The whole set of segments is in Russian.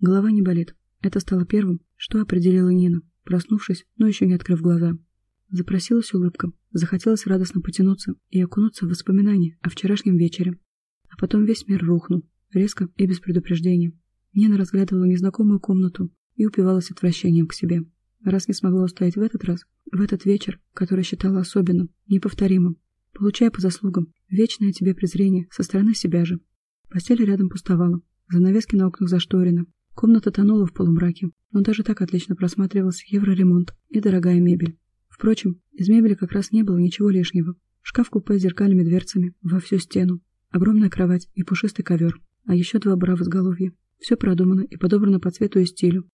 Голова не болит. Это стало первым, что определила Нина, проснувшись, но еще не открыв глаза. Запросилась улыбка, захотелось радостно потянуться и окунуться в воспоминания о вчерашнем вечере. А потом весь мир рухнул, резко и без предупреждения. Нина разглядывала незнакомую комнату и упивалась отвращением к себе. Раз не смогла устоять в этот раз, в этот вечер, который считала особенным, неповторимым, получая по заслугам вечное тебе презрение со стороны себя же. Постель рядом пустовала, занавески на окнах зашторены, комната тонула в полумраке, но даже так отлично просматривался евроремонт и дорогая мебель. Впрочем, из мебели как раз не было ничего лишнего. Шкаф-купе с зеркальными дверцами во всю стену, огромная кровать и пушистый ковер, а еще два бра в изголовье. Все продумано и подобрано по цвету и стилю.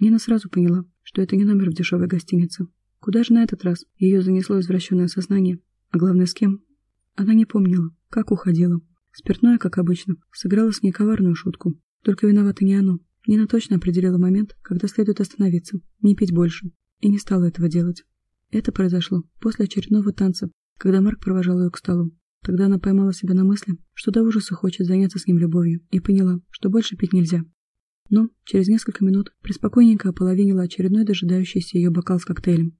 Нина сразу поняла, что это не номер в дешевой гостинице. Куда же на этот раз ее занесло извращенное сознание? А главное, с кем? Она не помнила, как уходила. Спиртное, как обычно, сыграло с ней коварную шутку. Только виновата не оно. Нина точно определила момент, когда следует остановиться, не пить больше, и не стала этого делать. Это произошло после очередного танца, когда Марк провожал ее к столу. Тогда она поймала себя на мысли, что до ужаса хочет заняться с ним любовью, и поняла, что больше пить нельзя. Но через несколько минут преспокойненько ополовинила очередной дожидающийся ее бокал с коктейлем.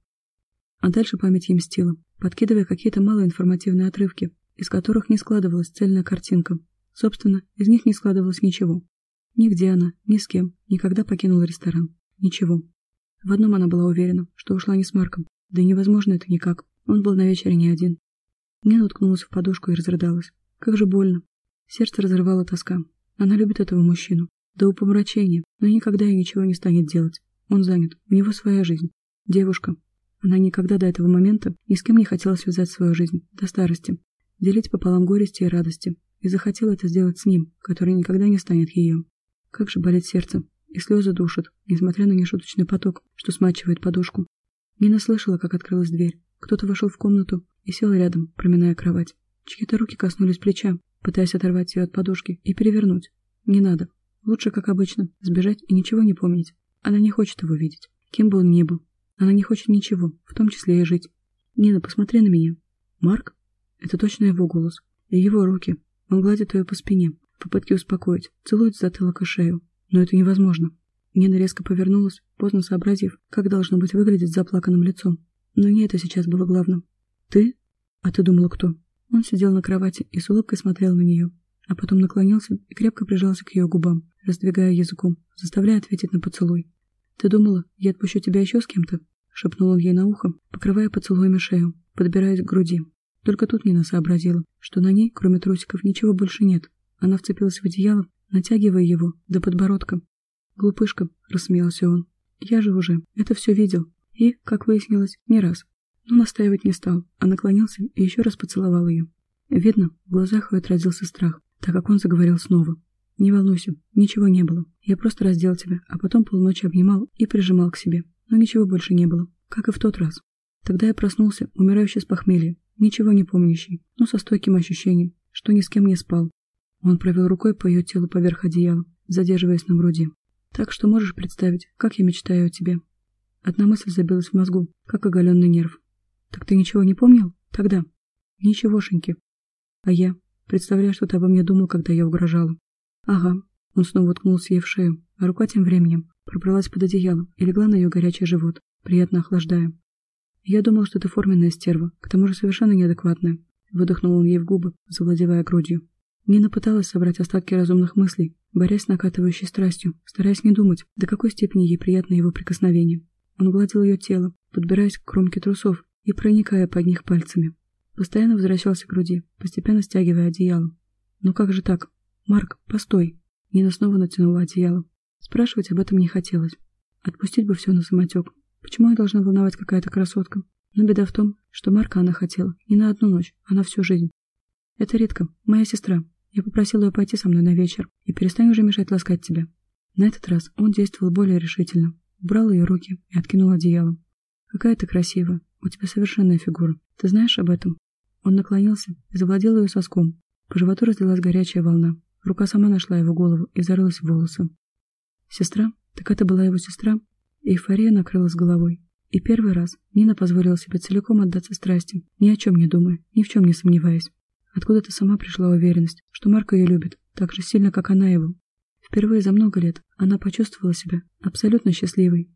А дальше память ей мстила, подкидывая какие-то малоинформативные отрывки, из которых не складывалась цельная картинка. Собственно, из них не складывалось ничего. Нигде она, ни с кем, никогда покинула ресторан. Ничего. В одном она была уверена, что ушла не с Марком. Да невозможно это никак. Он был на вечере не один. Нина уткнулась в подушку и разрыдалась. Как же больно. Сердце разрывало тоска. Она любит этого мужчину. До упомрачения, но никогда и ничего не станет делать. Он занят. У него своя жизнь. Девушка. Она никогда до этого момента ни с кем не хотела связать свою жизнь. До старости. Делить пополам горести и радости. И захотела это сделать с ним, который никогда не станет ее. Как же болит сердце. И слезы душат, несмотря на нешуточный поток, что смачивает подушку. Нина слышала, как открылась дверь. Кто-то вошел в комнату и сел рядом, проминая кровать. Чьи-то руки коснулись плеча, пытаясь оторвать ее от подушки и перевернуть. Не надо. Лучше, как обычно, сбежать и ничего не помнить. Она не хочет его видеть, кем бы он ни был. Она не хочет ничего, в том числе и жить. «Нина, посмотри на меня». «Марк?» Это точно его голос. И его руки. Он гладит ее по спине, в попытке успокоить, целует затылок и шею. Но это невозможно. Нина резко повернулась, поздно сообразив, как должно быть выглядеть заплаканным лицом. Но не это сейчас было главным. «Ты? А ты думала, кто?» Он сидел на кровати и с улыбкой смотрел на нее, а потом наклонился и крепко прижался к ее губам, раздвигая языком, заставляя ответить на поцелуй. «Ты думала, я отпущу тебя еще с кем-то?» — шепнул он ей на ухо, покрывая поцелуями шею, подбираясь к груди. Только тут Нина сообразила, что на ней, кроме трусиков, ничего больше нет. Она вцепилась в одеяло, натягивая его до подбородка. «Глупышка», — рассмеялся он. «Я же уже это все видел. И, как выяснилось, не раз но настаивать не стал, а наклонился и еще раз поцеловал ее. Видно, в глазах ее отразился страх, так как он заговорил снова. «Не волнуйся, ничего не было. Я просто раздел тебя, а потом полночи обнимал и прижимал к себе. Но ничего больше не было, как и в тот раз. Тогда я проснулся, умирающий с похмелья, ничего не помнящий, но со стойким ощущением, что ни с кем не спал. Он провел рукой по ее телу поверх одеяла, задерживаясь на груди. Так что можешь представить, как я мечтаю о тебе. Одна мысль забилась в мозгу, как оголенный нерв. Так ты ничего не помнил? Тогда? Ничегошеньки. А я? Представляю, что ты обо мне думал, когда я угрожала. Ага. Он снова уткнулся ей в шею, а рука тем временем пробралась под одеяло и легла на ее горячий живот, приятно охлаждая. Я думал, что ты форменная стерва, к тому же совершенно неадекватная. Выдохнул он ей в губы, завладевая грудью. Нина пыталась собрать остатки разумных мыслей, борясь с накатывающей страстью, стараясь не думать, до какой степени ей приятно его прикосновение. Он гладил ее тело, подбираясь к кромке трусов и проникая под них пальцами. Постоянно возвращался к груди, постепенно стягивая одеяло. «Ну как же так? Марк, постой!» Нина снова натянула одеяло. Спрашивать об этом не хотелось. Отпустить бы все на самотек. Почему я должна волновать какая-то красотка? Но беда в том, что Марка она хотела не на одну ночь, а на всю жизнь. Это Ритка, моя сестра. Я попросила ее пойти со мной на вечер и перестань уже мешать ласкать тебя. На этот раз он действовал более решительно. Убрал ее руки и откинул одеяло. Какая ты красивая. У тебя совершенная фигура. Ты знаешь об этом?» Он наклонился и завладел ее соском. По животу разлилась горячая волна. Рука сама нашла его голову и зарылась в волосы. «Сестра? Так это была его сестра?» Эйфория накрылась головой. И первый раз Нина позволила себе целиком отдаться страсти, ни о чем не думая, ни в чем не сомневаясь. Откуда-то сама пришла уверенность, что Марк ее любит, так же сильно, как она его. Впервые за много лет она почувствовала себя абсолютно счастливой.